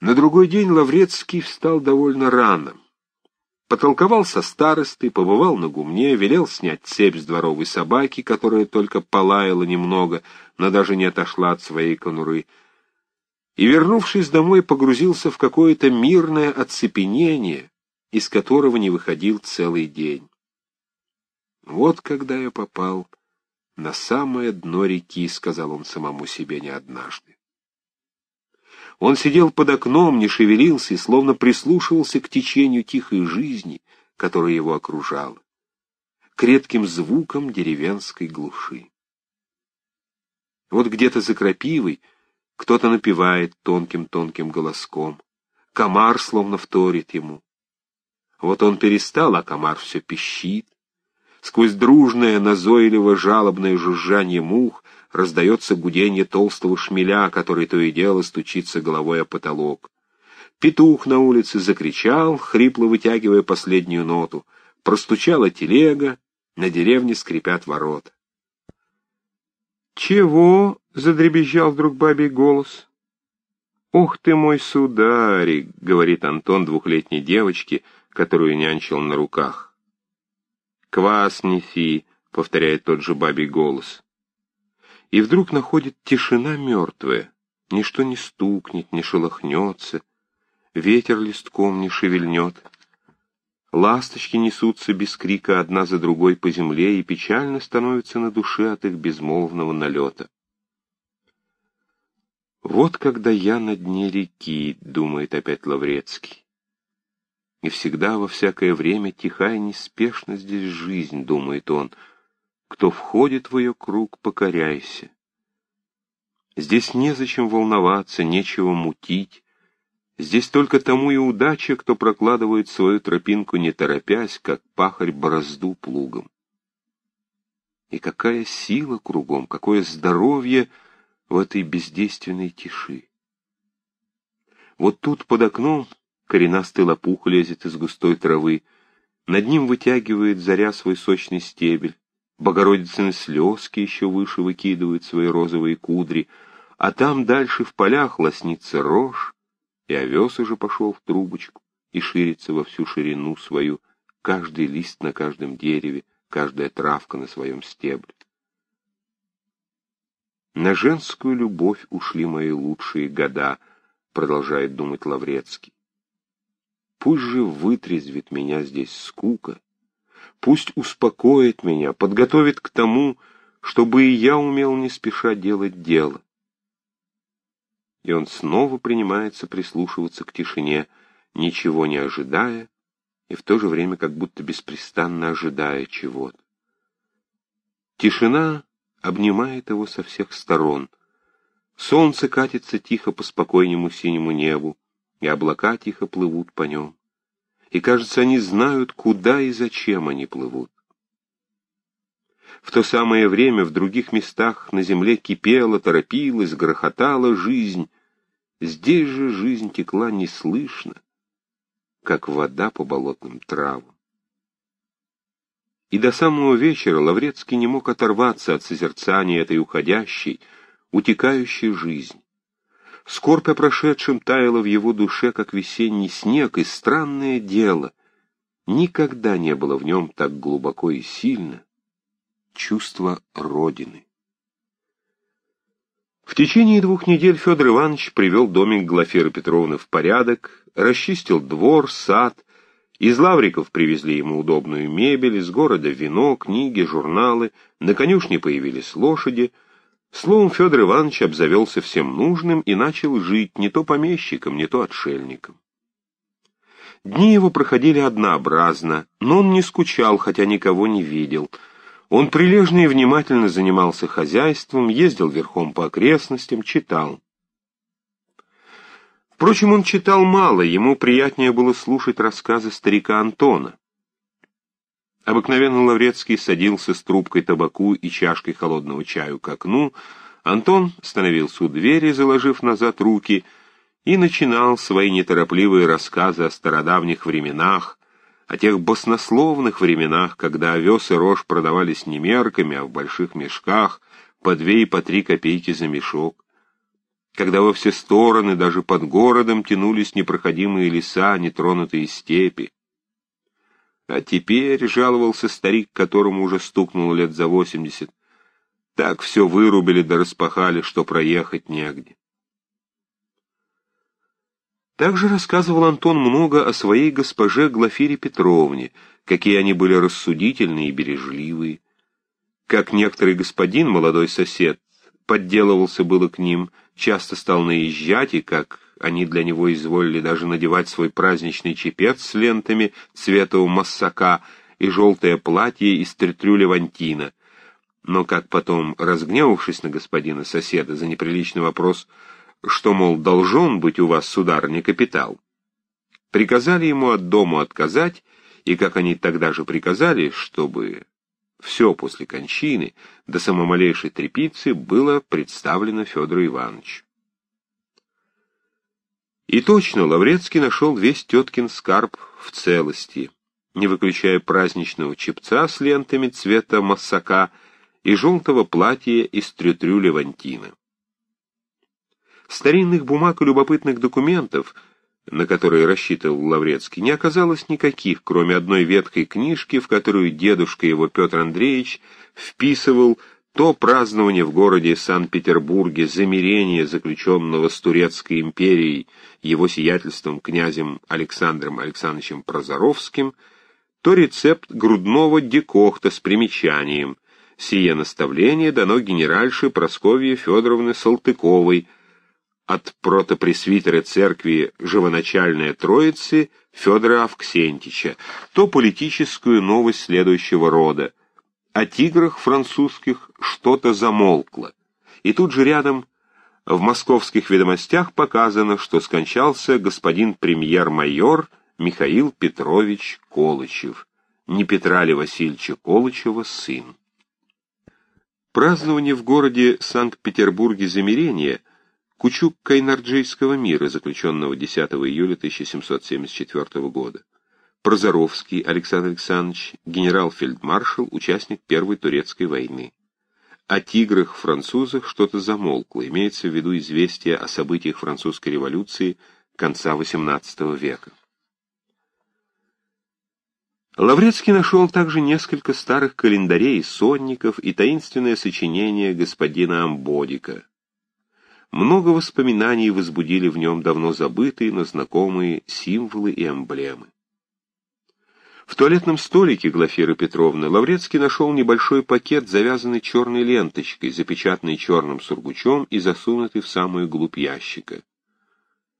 На другой день Лаврецкий встал довольно рано. Потолковал со старостой, побывал на гумне, велел снять цепь с дворовой собаки, которая только полаяла немного, но даже не отошла от своей конуры, и, вернувшись домой, погрузился в какое-то мирное оцепенение, из которого не выходил целый день. «Вот когда я попал на самое дно реки», — сказал он самому себе не однажды. Он сидел под окном, не шевелился и словно прислушивался к течению тихой жизни, которая его окружала, к редким звукам деревенской глуши. Вот где-то за крапивой кто-то напевает тонким-тонким голоском, комар словно вторит ему. Вот он перестал, а комар все пищит. Сквозь дружное, назойливо-жалобное жужжание мух раздается гудение толстого шмеля, который то и дело стучится головой о потолок. Петух на улице закричал, хрипло вытягивая последнюю ноту. Простучала телега, на деревне скрипят ворота. «Чего?» — задребезжал вдруг бабий голос. «Ух ты мой сударик!» — говорит Антон двухлетней девочке, которую нянчил на руках. «Квас неси!» — повторяет тот же бабий голос. И вдруг находит тишина мертвая. Ничто не стукнет, не шелохнется, ветер листком не шевельнет. Ласточки несутся без крика одна за другой по земле, и печально становится на душе от их безмолвного налета. «Вот когда я на дне реки», — думает опять Лаврецкий. «И всегда во всякое время тиха и неспешна здесь жизнь», — думает он. «Кто входит в ее круг, покоряйся». Здесь незачем волноваться, нечего мутить. Здесь только тому и удача, кто прокладывает свою тропинку не торопясь, как пахарь борозду плугом. И какая сила кругом, какое здоровье — в этой бездейственной тиши. Вот тут под окном коренастый лопух лезет из густой травы, над ним вытягивает заря свой сочный стебель, Богородицыны слезки еще выше выкидывают свои розовые кудри, а там дальше в полях лоснится рожь, и овес уже пошел в трубочку и ширится во всю ширину свою, каждый лист на каждом дереве, каждая травка на своем стебле. На женскую любовь ушли мои лучшие года, продолжает думать Лаврецкий. Пусть же вытрезвит меня здесь скука, пусть успокоит меня, подготовит к тому, чтобы и я умел не спеша делать дело. И он снова принимается прислушиваться к тишине, ничего не ожидая, и в то же время как будто беспрестанно ожидая чего-то. Тишина обнимает его со всех сторон. Солнце катится тихо по спокойному синему небу, и облака тихо плывут по нем. И, кажется, они знают, куда и зачем они плывут. В то самое время в других местах на земле кипела, торопилась, грохотала жизнь. Здесь же жизнь текла неслышно, как вода по болотным травам. И до самого вечера Лаврецкий не мог оторваться от созерцания этой уходящей, утекающей жизни. Скорбь о прошедшем таяла в его душе, как весенний снег, и странное дело, никогда не было в нем так глубоко и сильно чувство Родины. В течение двух недель Федор Иванович привел домик Глафиры Петровны в порядок, расчистил двор, сад, из Лавриков привезли ему удобную мебель, из города вино, книги, журналы, на конюшне появились лошади. Словом, Федор Иванович обзавелся всем нужным и начал жить не то помещиком, не то отшельником. Дни его проходили однообразно, но он не скучал, хотя никого не видел. Он прилежно и внимательно занимался хозяйством, ездил верхом по окрестностям, читал. Впрочем, он читал мало, ему приятнее было слушать рассказы старика Антона. Обыкновенно Лаврецкий садился с трубкой табаку и чашкой холодного чаю к окну, Антон становился у двери, заложив назад руки, и начинал свои неторопливые рассказы о стародавних временах, о тех баснословных временах, когда овес и рожь продавались не мерками, а в больших мешках, по две и по три копейки за мешок когда во все стороны, даже под городом, тянулись непроходимые леса, нетронутые степи. А теперь, — жаловался старик, которому уже стукнуло лет за восемьдесят, — так все вырубили да распахали, что проехать негде. Также рассказывал Антон много о своей госпоже Глафире Петровне, какие они были рассудительные и бережливые. Как некоторый господин, молодой сосед, подделывался было к ним, часто стал наезжать, и как они для него изволили даже надевать свой праздничный чепец с лентами цвета массака и желтое платье из третрю левантина. Но как потом, разгневавшись на господина соседа за неприличный вопрос, что, мол, должен быть у вас, сударыня, капитал, приказали ему от дому отказать, и как они тогда же приказали, чтобы все после кончины, до самомалейшей трепицы, было представлено Федору Ивановичу. И точно, Лаврецкий нашел весь теткин скарб в целости, не выключая праздничного чепца с лентами цвета массака и желтого платья из трютрю левантина. Старинных бумаг и любопытных документов, на которые рассчитывал Лаврецкий, не оказалось никаких, кроме одной ветхой книжки, в которую дедушка его Петр Андреевич вписывал то празднование в городе Санкт-Петербурге замирения, заключенного с Турецкой империей его сиятельством князем Александром Александровичем Прозоровским, то рецепт грудного декохта с примечанием. Сие наставление дано генеральше Просковье Федоровны Салтыковой. От протопресвитера церкви Живоначальная Троицы Федора Авксентича, то политическую новость следующего рода — о тиграх французских что-то замолкло, и тут же рядом в московских ведомостях показано, что скончался господин премьер-майор Михаил Петрович Колычев, не Петра ли Васильевича Колычева сын. Празднование в городе Санкт-Петербурге замирения Кучук-Кайнарджийского мира, заключенного 10 июля 1774 года. Прозоровский Александр Александрович, генерал-фельдмаршал, участник Первой турецкой войны. О тиграх-французах что-то замолкло, имеется в виду известие о событиях французской революции конца XVIII века. Лаврецкий нашел также несколько старых календарей, сонников и таинственное сочинение господина Амбодика. Много воспоминаний возбудили в нем давно забытые, но знакомые символы и эмблемы. В туалетном столике Глафиры Петровны Лаврецкий нашел небольшой пакет, завязанный черной ленточкой, запечатанный черным сургучом и засунутый в самую глубь ящика.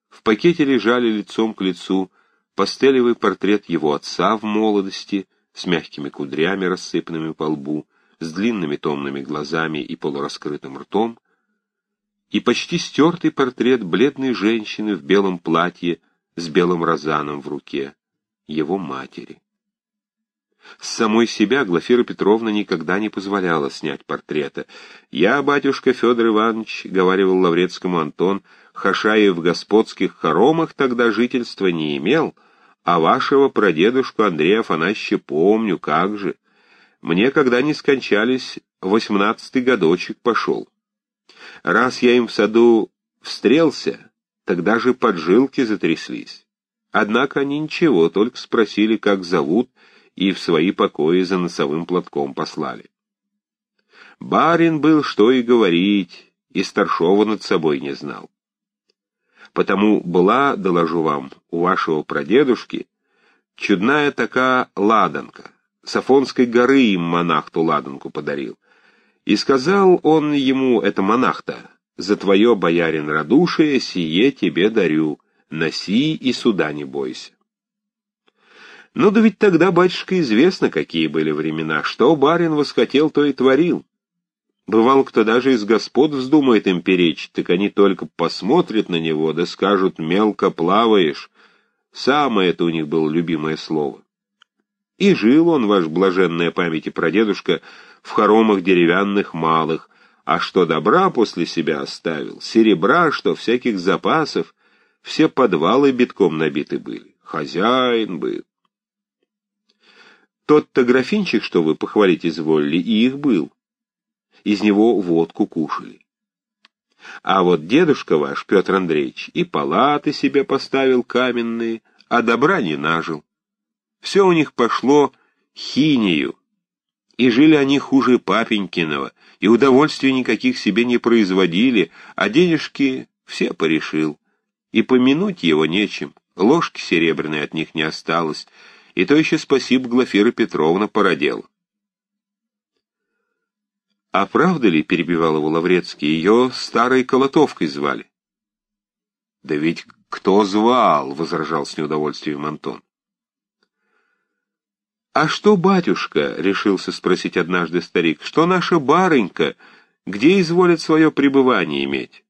В пакете лежали лицом к лицу пастелевый портрет его отца в молодости, с мягкими кудрями, рассыпанными по лбу, с длинными томными глазами и полураскрытым ртом, и почти стертый портрет бледной женщины в белом платье с белым розаном в руке, его матери. С самой себя Глафира Петровна никогда не позволяла снять портрета. «Я, батюшка Федор Иванович», — говаривал Лаврецкому Антон, — «Хашаев в господских хоромах тогда жительства не имел, а вашего прадедушку Андрея Афанасьевича помню, как же. Мне, когда не скончались, восемнадцатый годочек пошел. Раз я им в саду встрелся, тогда же поджилки затряслись. Однако они ничего, только спросили, как зовут, — и в свои покои за носовым платком послали. Барин был, что и говорить, и старшова над собой не знал. Потому была, доложу вам, у вашего прадедушки чудная такая ладанка. С Афонской горы им монах ту ладанку подарил. И сказал он ему, это монах-то, «За твое, боярин, радушие сие тебе дарю, носи и суда не бойся». Ну да ведь тогда, батюшка, известно, какие были времена. Что барин восхотел, то и творил. Бывало, кто даже из господ вздумает им перечить, так они только посмотрят на него, да скажут «мелко плаваешь». Самое это у них было любимое слово. И жил он, ваш блаженная память и прадедушка, в хоромах деревянных малых, а что добра после себя оставил, серебра, что всяких запасов, все подвалы битком набиты были. Хозяин был. Тот-то графинчик, что вы похвалить изволили, и их был. Из него водку кушали. А вот дедушка ваш, Петр Андреевич, и палаты себе поставил каменные, а добра не нажил. Все у них пошло хинею, и жили они хуже папенькиного, и удовольствий никаких себе не производили, а денежки все порешил. И помянуть его нечем, ложки серебряной от них не осталось, и то еще спасибо Глафира Петровна породел. «А правда ли, — перебивал его Лаврецкий, — ее старой колотовкой звали?» «Да ведь кто звал?» — возражал с неудовольствием Антон. «А что, батюшка?» — решился спросить однажды старик. «Что наша барынька? Где изволит свое пребывание иметь?»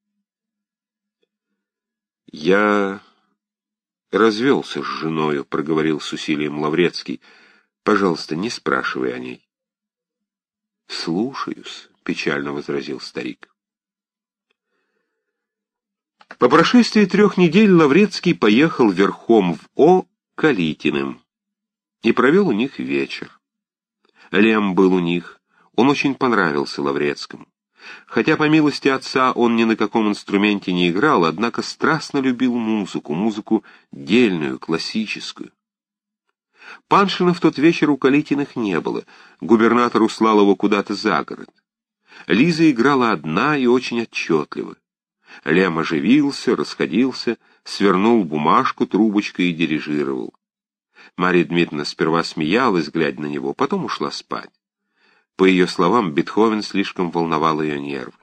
«Я развелся с женою», — проговорил с усилием Лаврецкий. «Пожалуйста, не спрашивай о ней». «Слушаюсь», — печально возразил старик. По прошествии трех недель Лаврецкий поехал верхом в О. Калитиным и провел у них вечер. Лем был у них, он очень понравился Лаврецкому. Хотя, по милости отца, он ни на каком инструменте не играл, однако страстно любил музыку, музыку дельную, классическую. Паншина в тот вечер у Калитиных не было, губернатор услал его куда-то за город. Лиза играла одна и очень отчетливо. Лем оживился, расходился, свернул бумажку трубочкой и дирижировал. Марья Дмитриевна сперва смеялась, глядя на него, потом ушла спать. По ее словам, Бетховен слишком волновал ее нервы.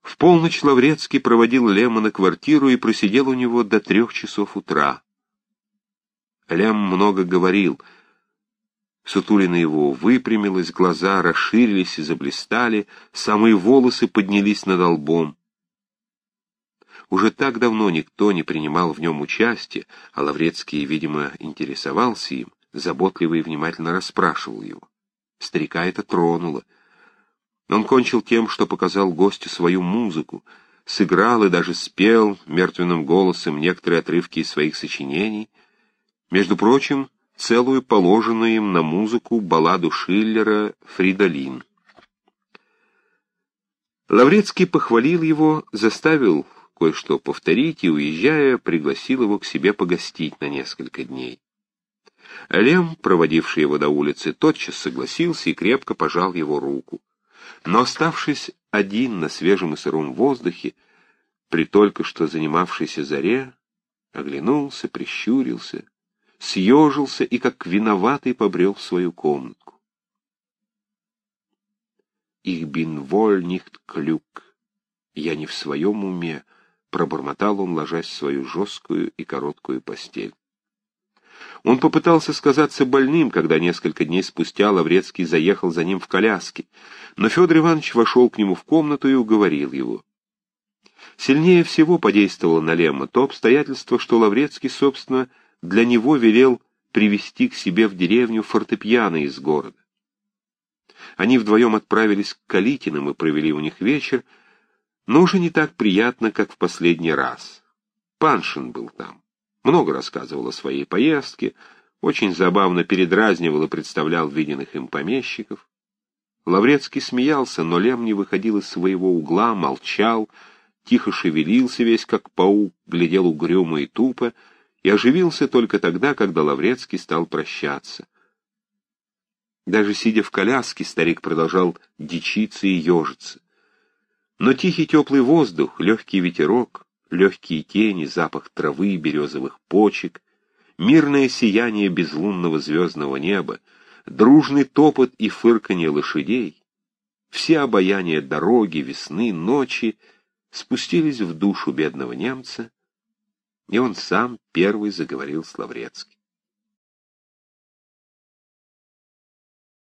В полночь Лаврецкий проводил Лема на квартиру и просидел у него до трех часов утра. Лем много говорил. Сутулина его выпрямилась, глаза расширились и заблистали, самые волосы поднялись над лбом. Уже так давно никто не принимал в нем участия, а Лаврецкий, видимо, интересовался им, заботливо и внимательно расспрашивал его. Старика это тронуло. Он кончил тем, что показал гостю свою музыку, сыграл и даже спел мертвенным голосом некоторые отрывки из своих сочинений, между прочим, целую положенную им на музыку балладу Шиллера «Фридолин». Лаврецкий похвалил его, заставил кое-что повторить и, уезжая, пригласил его к себе погостить на несколько дней. Лем, проводивший его до улицы, тотчас согласился и крепко пожал его руку. Но, оставшись один на свежем и сыром воздухе, при только что занимавшейся заре, оглянулся, прищурился, съежился и, как виноватый, побрел в свою комнатку. «Их бин воль нихт клюк, я не в своем уме», — пробормотал он, ложась в свою жесткую и короткую постель. Он попытался сказаться больным, когда несколько дней спустя Лаврецкий заехал за ним в коляске, но Федор Иванович вошел к нему в комнату и уговорил его. Сильнее всего подействовало на Лема то обстоятельство, что Лаврецкий, собственно, для него велел привести к себе в деревню фортепиано из города. Они вдвоем отправились к Калитиным и провели у них вечер, но уже не так приятно, как в последний раз. Паншин был там много рассказывал о своей поездке, очень забавно передразнивал и представлял виденных им помещиков. Лаврецкий смеялся, но Лем не выходил из своего угла, молчал, тихо шевелился весь, как паук, глядел угрюмо и тупо, и оживился только тогда, когда Лаврецкий стал прощаться. Даже сидя в коляске, старик продолжал дичиться и ежиться. Но тихий теплый воздух, легкий ветерок, легкие тени, запах травы, и березовых почек, мирное сияние безлунного звездного неба, дружный топот и фырканье лошадей, все обаяния дороги, весны, ночи спустились в душу бедного немца, и он сам первый заговорил с Лаврецким.